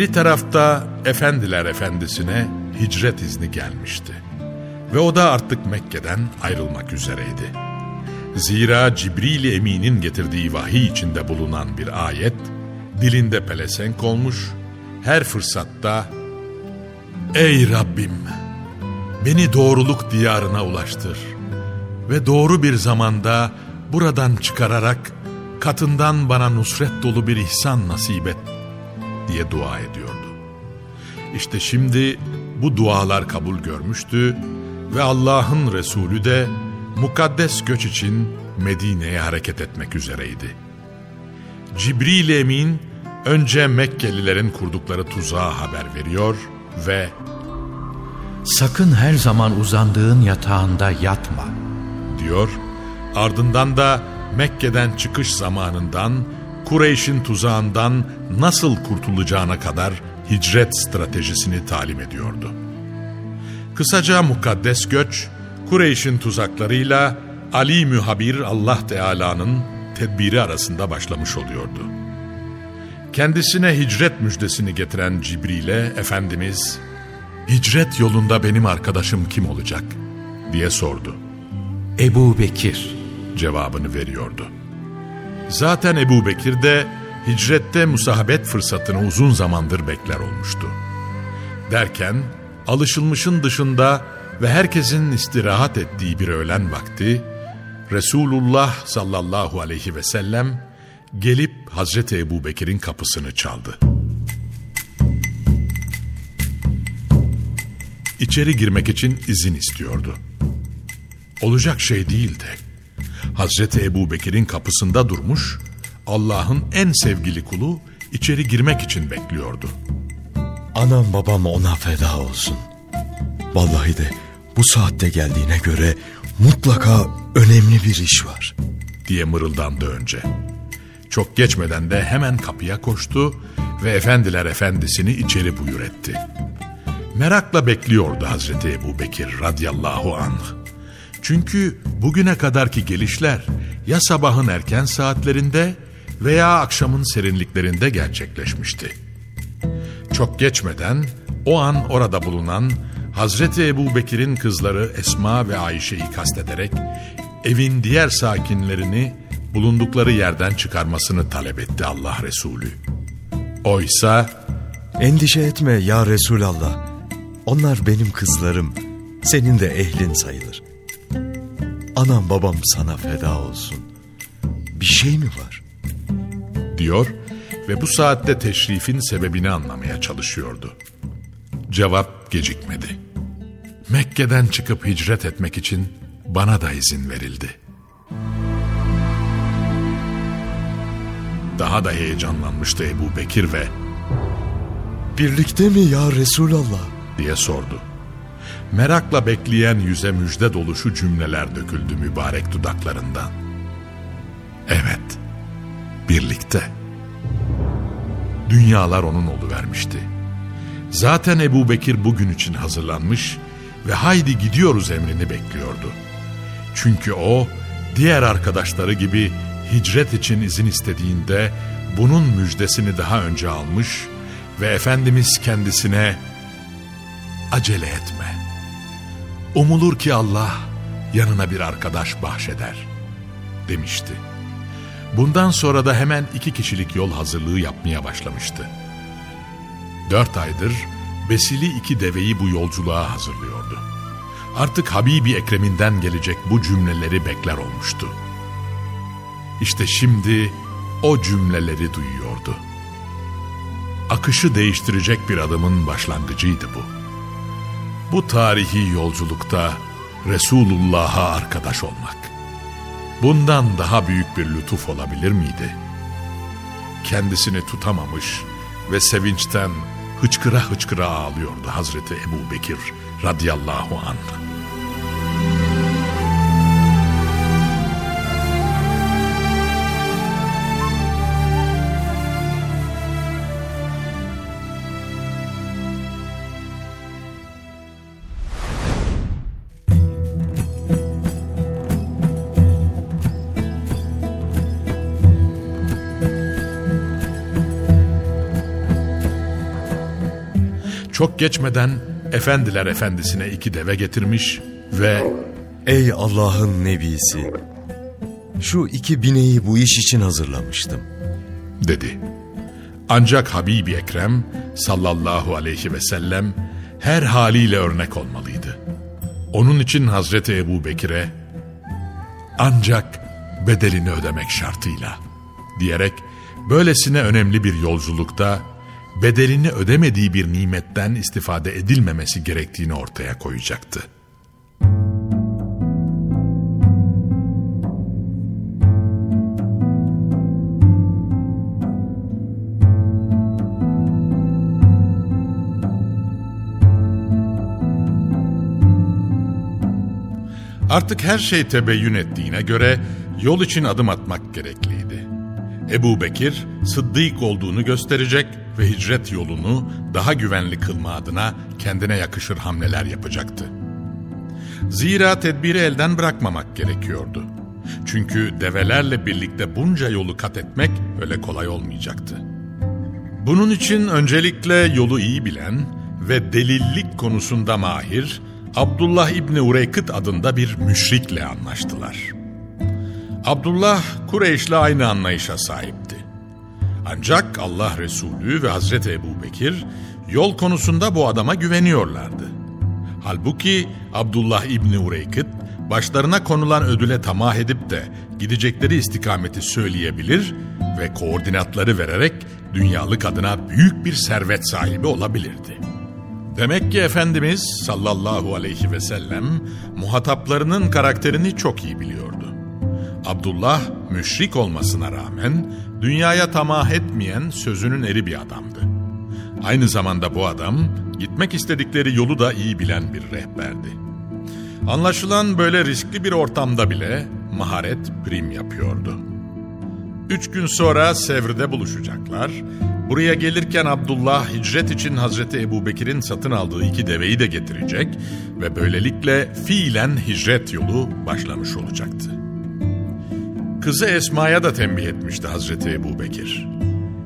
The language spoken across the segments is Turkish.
Beri tarafta Efendiler Efendisi'ne hicret izni gelmişti. Ve o da artık Mekke'den ayrılmak üzereydi. Zira Cibril Emin'in getirdiği vahiy içinde bulunan bir ayet, dilinde pelesenk olmuş, her fırsatta Ey Rabbim! Beni doğruluk diyarına ulaştır ve doğru bir zamanda buradan çıkararak katından bana nusret dolu bir ihsan nasip et diye dua ediyordu. İşte şimdi bu dualar kabul görmüştü ve Allah'ın Resulü de mukaddes göç için Medine'ye hareket etmek üzereydi. Cibril Emin önce Mekkelilerin kurdukları tuzağa haber veriyor ve Sakın her zaman uzandığın yatağında yatma. diyor. Ardından da Mekke'den çıkış zamanından, Kureyş'in tuzağından nasıl kurtulacağına kadar hicret stratejisini talim ediyordu. Kısaca mukaddes göç, Kureyş'in tuzaklarıyla Ali Mühabir Allah Teala'nın tedbiri arasında başlamış oluyordu. Kendisine hicret müjdesini getiren Cibril'e Efendimiz, hicret yolunda benim arkadaşım kim olacak diye sordu. Ebu Bekir. Cevabını veriyordu. Zaten Ebu Bekir de hicrette musahabet fırsatını uzun zamandır bekler olmuştu. Derken alışılmışın dışında ve herkesin istirahat ettiği bir öğlen vakti Resulullah sallallahu aleyhi ve sellem gelip Hazreti Ebu Bekir'in kapısını çaldı. İçeri girmek için izin istiyordu. Olacak şey değildi. Hazreti Ebu Bekir'in kapısında durmuş, Allah'ın en sevgili kulu içeri girmek için bekliyordu. Anam babam ona feda olsun. Vallahi de bu saatte geldiğine göre mutlaka önemli bir iş var. diye mırıldandı önce. Çok geçmeden de hemen kapıya koştu ve efendiler efendisini içeri buyur etti. Merakla bekliyordu Hazreti Ebu Bekir radıyallahu anh. Çünkü bugüne kadarki gelişler ya sabahın erken saatlerinde veya akşamın serinliklerinde gerçekleşmişti. Çok geçmeden o an orada bulunan Hazreti Ebu Bekir'in kızları Esma ve Ayşe'yi kastederek evin diğer sakinlerini bulundukları yerden çıkarmasını talep etti Allah Resulü. Oysa Endişe etme ya Resulallah. Onlar benim kızlarım. Senin de ehlin sayılır. Anam babam sana feda olsun. Bir şey mi var? diyor ve bu saatte teşrifin sebebini anlamaya çalışıyordu. Cevap gecikmedi. Mekke'den çıkıp hicret etmek için bana da izin verildi. Daha da heyecanlanmıştı Ebu Bekir ve Birlikte mi ya Resulallah? diye sordu. Merakla bekleyen yüze müjde dolu şu cümleler döküldü mübarek dudaklarından. Evet, birlikte. Dünyalar onun vermişti. Zaten Ebu Bekir bugün için hazırlanmış ve haydi gidiyoruz emrini bekliyordu. Çünkü o, diğer arkadaşları gibi hicret için izin istediğinde bunun müjdesini daha önce almış ve Efendimiz kendisine acele etme. Umulur ki Allah yanına bir arkadaş bahşeder demişti. Bundan sonra da hemen iki kişilik yol hazırlığı yapmaya başlamıştı. Dört aydır besili iki deveyi bu yolculuğa hazırlıyordu. Artık Habibi Ekrem'inden gelecek bu cümleleri bekler olmuştu. İşte şimdi o cümleleri duyuyordu. Akışı değiştirecek bir adımın başlangıcıydı bu. Bu tarihi yolculukta Resulullah'a arkadaş olmak. Bundan daha büyük bir lütuf olabilir miydi? Kendisini tutamamış ve sevinçten hıçkıra hıçkıra ağlıyordu Hazreti Ebu Bekir radıyallahu anh. Çok geçmeden efendiler efendisine iki deve getirmiş ve Ey Allah'ın nebisi! Şu iki bineği bu iş için hazırlamıştım. Dedi. Ancak Habibi Ekrem sallallahu aleyhi ve sellem her haliyle örnek olmalıydı. Onun için Hazreti Ebu Bekir'e ancak bedelini ödemek şartıyla diyerek böylesine önemli bir yolculukta bedelini ödemediği bir nimetten istifade edilmemesi gerektiğini ortaya koyacaktı. Artık her şey tebeyyün ettiğine göre yol için adım atmak gerekliydi. Ebu Bekir, Sıddık olduğunu gösterecek ve hicret yolunu daha güvenli kılma adına kendine yakışır hamleler yapacaktı. Zira tedbiri elden bırakmamak gerekiyordu. Çünkü develerle birlikte bunca yolu kat etmek öyle kolay olmayacaktı. Bunun için öncelikle yolu iyi bilen ve delillik konusunda mahir Abdullah İbni Ureykıt adında bir müşrikle anlaştılar. Abdullah Kureyş'le aynı anlayışa sahipti. Ancak Allah Resulü ve Hazreti Ebu Bekir yol konusunda bu adama güveniyorlardı. Halbuki Abdullah İbni Ureykıt başlarına konulan ödüle tamah edip de gidecekleri istikameti söyleyebilir ve koordinatları vererek dünyalık adına büyük bir servet sahibi olabilirdi. Demek ki Efendimiz sallallahu aleyhi ve sellem muhataplarının karakterini çok iyi biliyordu. Abdullah müşrik olmasına rağmen dünyaya tamah etmeyen sözünün eri bir adamdı. Aynı zamanda bu adam gitmek istedikleri yolu da iyi bilen bir rehberdi. Anlaşılan böyle riskli bir ortamda bile maharet prim yapıyordu. Üç gün sonra Sevr'de buluşacaklar. Buraya gelirken Abdullah hicret için Hazreti Ebu Bekir'in satın aldığı iki deveyi de getirecek ve böylelikle fiilen hicret yolu başlamış olacaktı. Kızı Esma'ya da tembih etmişti Hazreti Ebu Bekir.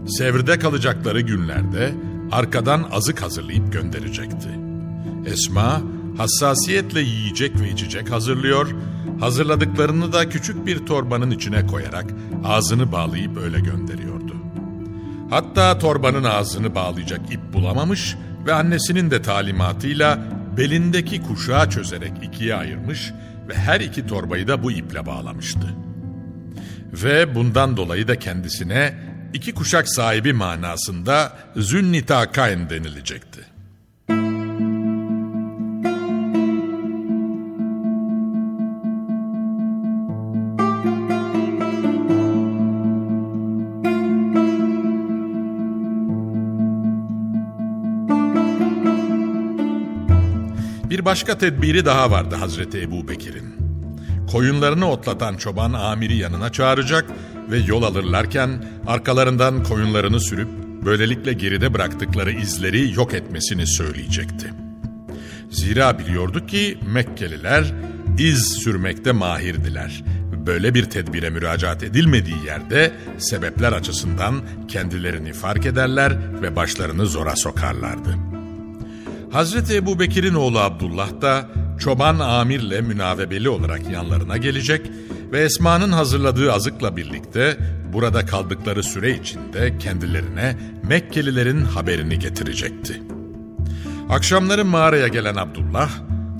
Sevr'de kalacakları günlerde arkadan azık hazırlayıp gönderecekti. Esma hassasiyetle yiyecek ve içecek hazırlıyor, hazırladıklarını da küçük bir torbanın içine koyarak ağzını bağlayıp öyle gönderiyordu. Hatta torbanın ağzını bağlayacak ip bulamamış ve annesinin de talimatıyla belindeki kuşağı çözerek ikiye ayırmış ve her iki torbayı da bu iple bağlamıştı. Ve bundan dolayı da kendisine iki kuşak sahibi manasında Zünnitakayn denilecekti. Bir başka tedbiri daha vardı Hazreti Ebu Bekir'in. Koyunlarını otlatan çoban amiri yanına çağıracak ve yol alırlarken arkalarından koyunlarını sürüp böylelikle geride bıraktıkları izleri yok etmesini söyleyecekti. Zira biliyordu ki Mekkeliler iz sürmekte mahirdiler. Böyle bir tedbire müracaat edilmediği yerde sebepler açısından kendilerini fark ederler ve başlarını zora sokarlardı. Hazreti Ebu Bekir'in oğlu Abdullah da çoban amirle münavebeli olarak yanlarına gelecek ve Esma'nın hazırladığı azıkla birlikte burada kaldıkları süre içinde kendilerine Mekkelilerin haberini getirecekti. Akşamları mağaraya gelen Abdullah,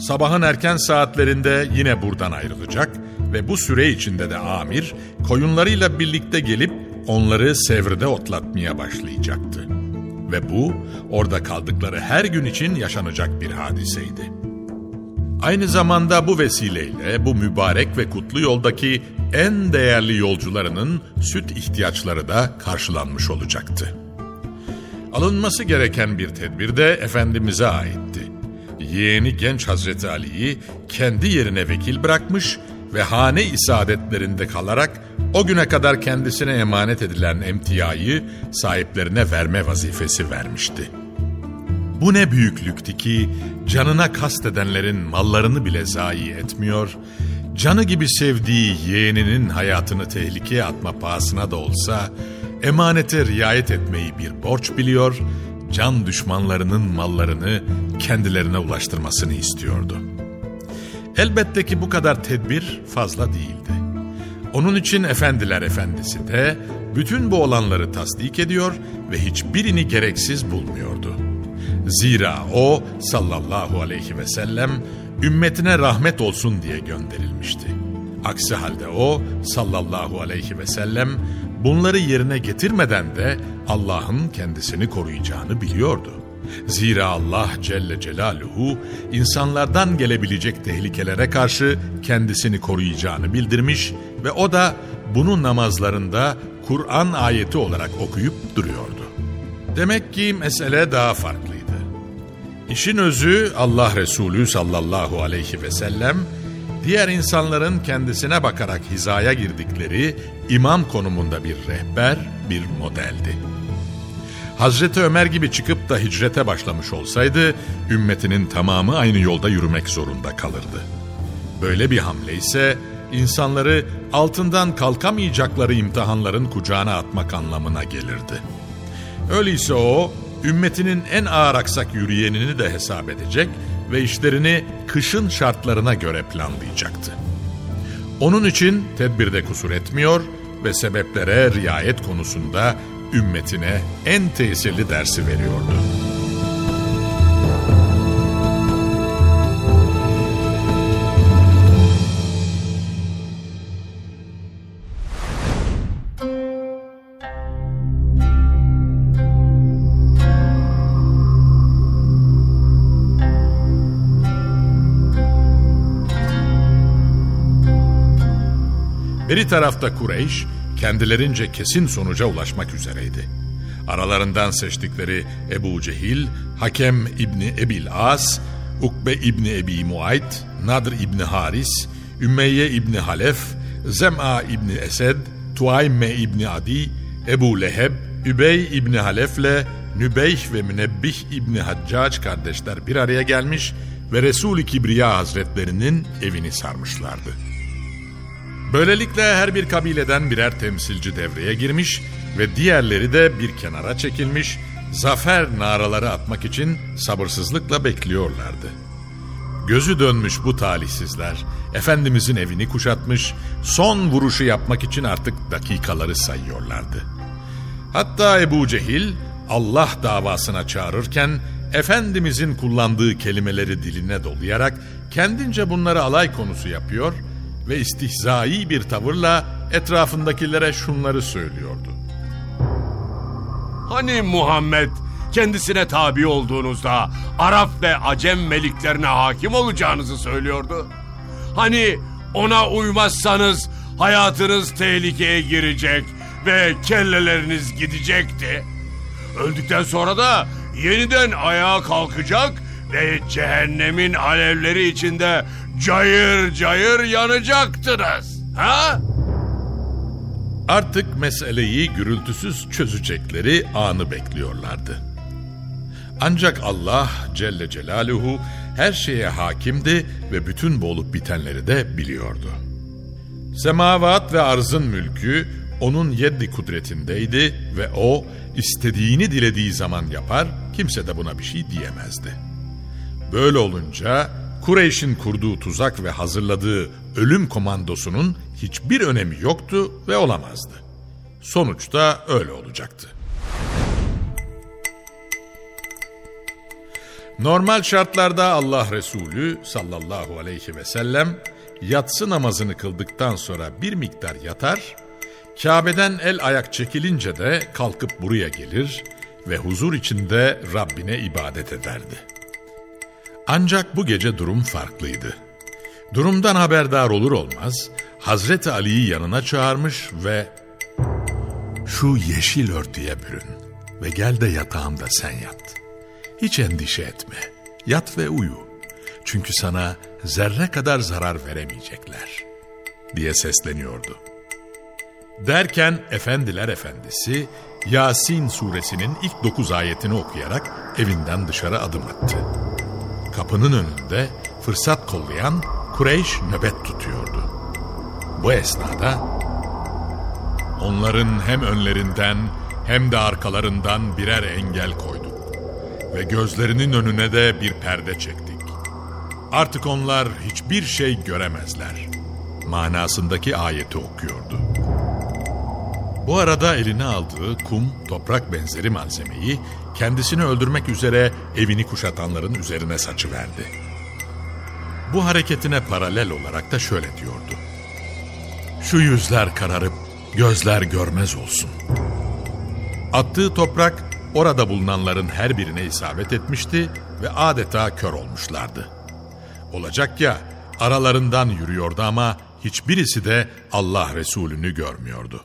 sabahın erken saatlerinde yine buradan ayrılacak ve bu süre içinde de amir koyunlarıyla birlikte gelip onları sevrede otlatmaya başlayacaktı. Ve bu orada kaldıkları her gün için yaşanacak bir hadiseydi. Aynı zamanda bu vesileyle bu mübarek ve kutlu yoldaki en değerli yolcularının süt ihtiyaçları da karşılanmış olacaktı. Alınması gereken bir tedbir de Efendimiz'e aitti. Yeğeni genç Hazreti Ali'yi kendi yerine vekil bırakmış ve hane isaadetlerinde kalarak o güne kadar kendisine emanet edilen emtiyayı sahiplerine verme vazifesi vermişti. Bu ne büyüklüktü ki canına kastedenlerin mallarını bile zayi etmiyor, canı gibi sevdiği yeğeninin hayatını tehlikeye atma pahasına da olsa emanete riayet etmeyi bir borç biliyor, can düşmanlarının mallarını kendilerine ulaştırmasını istiyordu. Elbette ki bu kadar tedbir fazla değildi. Onun için efendiler efendisi de bütün bu olanları tasdik ediyor ve hiçbirini gereksiz bulmuyordu. Zira o sallallahu aleyhi ve sellem ümmetine rahmet olsun diye gönderilmişti. Aksi halde o sallallahu aleyhi ve sellem bunları yerine getirmeden de Allah'ın kendisini koruyacağını biliyordu. Zira Allah Celle Celaluhu insanlardan gelebilecek tehlikelere karşı kendisini koruyacağını bildirmiş ve o da bunu namazlarında Kur'an ayeti olarak okuyup duruyordu. Demek ki mesele daha farklıydı. İşin özü Allah Resulü sallallahu aleyhi ve sellem diğer insanların kendisine bakarak hizaya girdikleri imam konumunda bir rehber, bir modeldi. Hazreti Ömer gibi çıkıp da hicrete başlamış olsaydı, ümmetinin tamamı aynı yolda yürümek zorunda kalırdı. Böyle bir hamle ise insanları altından kalkamayacakları imtihanların kucağına atmak anlamına gelirdi. Öyleyse o, ümmetinin en ağır aksak yürüyenini de hesap edecek ve işlerini kışın şartlarına göre planlayacaktı. Onun için tedbirde kusur etmiyor ve sebeplere riayet konusunda ümmetine en tesirli dersi veriyordu. Beri tarafta Kureyş, kendilerince kesin sonuca ulaşmak üzereydi. Aralarından seçtikleri Ebu Cehil, Hakem İbni Ebil As, Ukbe İbni Ebi Muayt, Nadr İbni Haris, Ümeyye İbni Halef, Zem'a İbni Esed, Tuayme İbni Adi, Ebu Leheb, Übey İbni Halef'le Nübeyh ve Münebbih İbni Haccac kardeşler bir araya gelmiş ve Resul-i Kibriya Hazretlerinin evini sarmışlardı. Böylelikle her bir kabileden birer temsilci devreye girmiş ve diğerleri de bir kenara çekilmiş, zafer naraları atmak için sabırsızlıkla bekliyorlardı. Gözü dönmüş bu talihsizler, Efendimizin evini kuşatmış, son vuruşu yapmak için artık dakikaları sayıyorlardı. Hatta Ebu Cehil, Allah davasına çağırırken, Efendimizin kullandığı kelimeleri diline dolayarak, kendince bunları alay konusu yapıyor ve istihzai bir tavırla etrafındakilere şunları söylüyordu. Hani Muhammed kendisine tabi olduğunuzda Arap ve Acem meliklerine hakim olacağınızı söylüyordu? Hani ona uymazsanız hayatınız tehlikeye girecek ve kelleleriniz gidecekti? Öldükten sonra da yeniden ayağa kalkacak ve cehennemin alevleri içinde cayır cayır yanacaktınız. Ha? Artık meseleyi gürültüsüz çözecekleri anı bekliyorlardı. Ancak Allah Celle Celaluhu her şeye hakimdi ve bütün bu olup bitenleri de biliyordu. Semavat ve arzın mülkü onun yeddi kudretindeydi ve o istediğini dilediği zaman yapar, kimse de buna bir şey diyemezdi. Böyle olunca Kureyş'in kurduğu tuzak ve hazırladığı ölüm komandosunun hiçbir önemi yoktu ve olamazdı. Sonuçta öyle olacaktı. Normal şartlarda Allah Resulü sallallahu aleyhi ve sellem yatsı namazını kıldıktan sonra bir miktar yatar, Kabe'den el ayak çekilince de kalkıp buraya gelir ve huzur içinde Rabbine ibadet ederdi. Ancak bu gece durum farklıydı. Durumdan haberdar olur olmaz Hazreti Ali'yi yanına çağırmış ve ''Şu yeşil örtüye bürün ve gel de yatağımda sen yat. Hiç endişe etme, yat ve uyu. Çünkü sana zerre kadar zarar veremeyecekler.'' diye sesleniyordu. Derken Efendiler Efendisi Yasin suresinin ilk dokuz ayetini okuyarak evinden dışarı adım attı. Kapının önünde fırsat kollayan Kureyş nöbet tutuyordu. Bu esnada onların hem önlerinden hem de arkalarından birer engel koyduk ve gözlerinin önüne de bir perde çektik. Artık onlar hiçbir şey göremezler. Manasındaki ayeti okuyordu. Bu arada eline aldığı kum, toprak benzeri malzemeyi kendisini öldürmek üzere evini kuşatanların üzerine saçıverdi. Bu hareketine paralel olarak da şöyle diyordu. Şu yüzler kararıp gözler görmez olsun. Attığı toprak orada bulunanların her birine isabet etmişti ve adeta kör olmuşlardı. Olacak ya aralarından yürüyordu ama hiçbirisi de Allah Resulü'nü görmüyordu.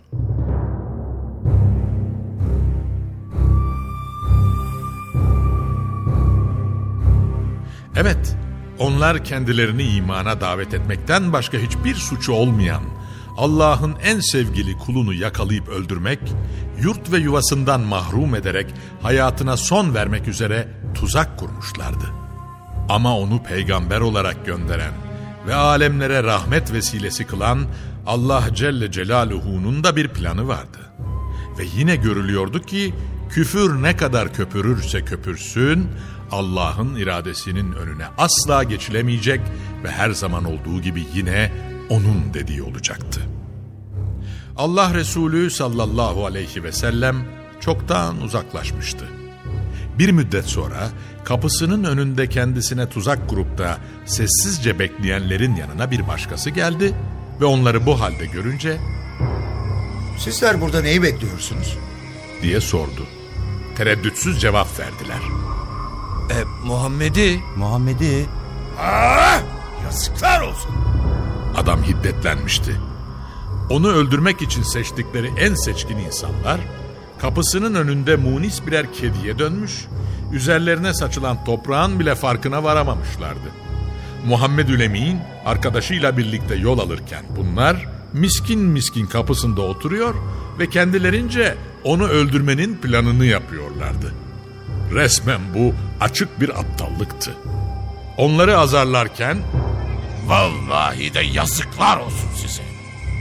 Evet, onlar kendilerini imana davet etmekten başka hiçbir suçu olmayan, Allah'ın en sevgili kulunu yakalayıp öldürmek, yurt ve yuvasından mahrum ederek hayatına son vermek üzere tuzak kurmuşlardı. Ama onu peygamber olarak gönderen ve alemlere rahmet vesilesi kılan Allah Celle Celaluhu'nun da bir planı vardı. Ve yine görülüyordu ki küfür ne kadar köpürürse köpürsün Allah'ın iradesinin önüne asla geçilemeyecek ve her zaman olduğu gibi yine onun dediği olacaktı. Allah Resulü sallallahu aleyhi ve sellem çoktan uzaklaşmıştı. Bir müddet sonra kapısının önünde kendisine tuzak grupta sessizce bekleyenlerin yanına bir başkası geldi ve onları bu halde görünce Sizler burada neyi bekliyorsunuz? diye sordu. Tereddütsüz cevap verdiler. E, Muhammed'i Muhammed'i Ah! Yazıklar olsun. Adam hiddetlenmişti. Onu öldürmek için seçtikleri en seçkin insanlar kapısının önünde munis birer kediye dönmüş, üzerlerine saçılan toprağın bile farkına varamamışlardı. Muhammed Ülemin arkadaşıyla birlikte yol alırken bunlar miskin miskin kapısında oturuyor ve kendilerince onu öldürmenin planını yapıyorlardı. Resmen bu açık bir aptallıktı. Onları azarlarken Vallahi de yazıklar olsun size.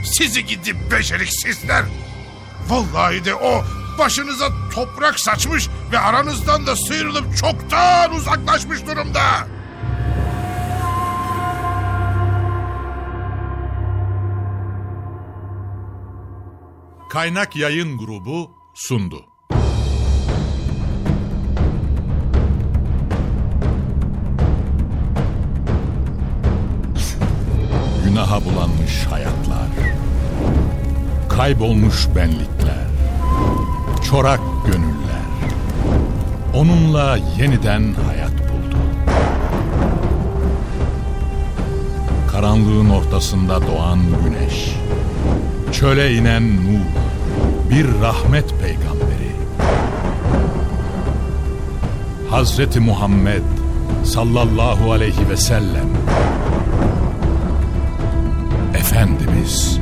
Sizi gidip beceriksizler. Vallahi de o başınıza toprak saçmış ve aranızdan da sıyrılıp çoktan uzaklaşmış durumda. Kaynak Yayın Grubu sundu. Günaha bulanmış hayatlar, kaybolmuş benlikler, çorak gönüller, onunla yeniden hayat buldu. Karanlığın ortasında doğan güneş, çöle inen nur, bir rahmet peygamberi. Hazreti Muhammed sallallahu aleyhi ve sellem Efendimiz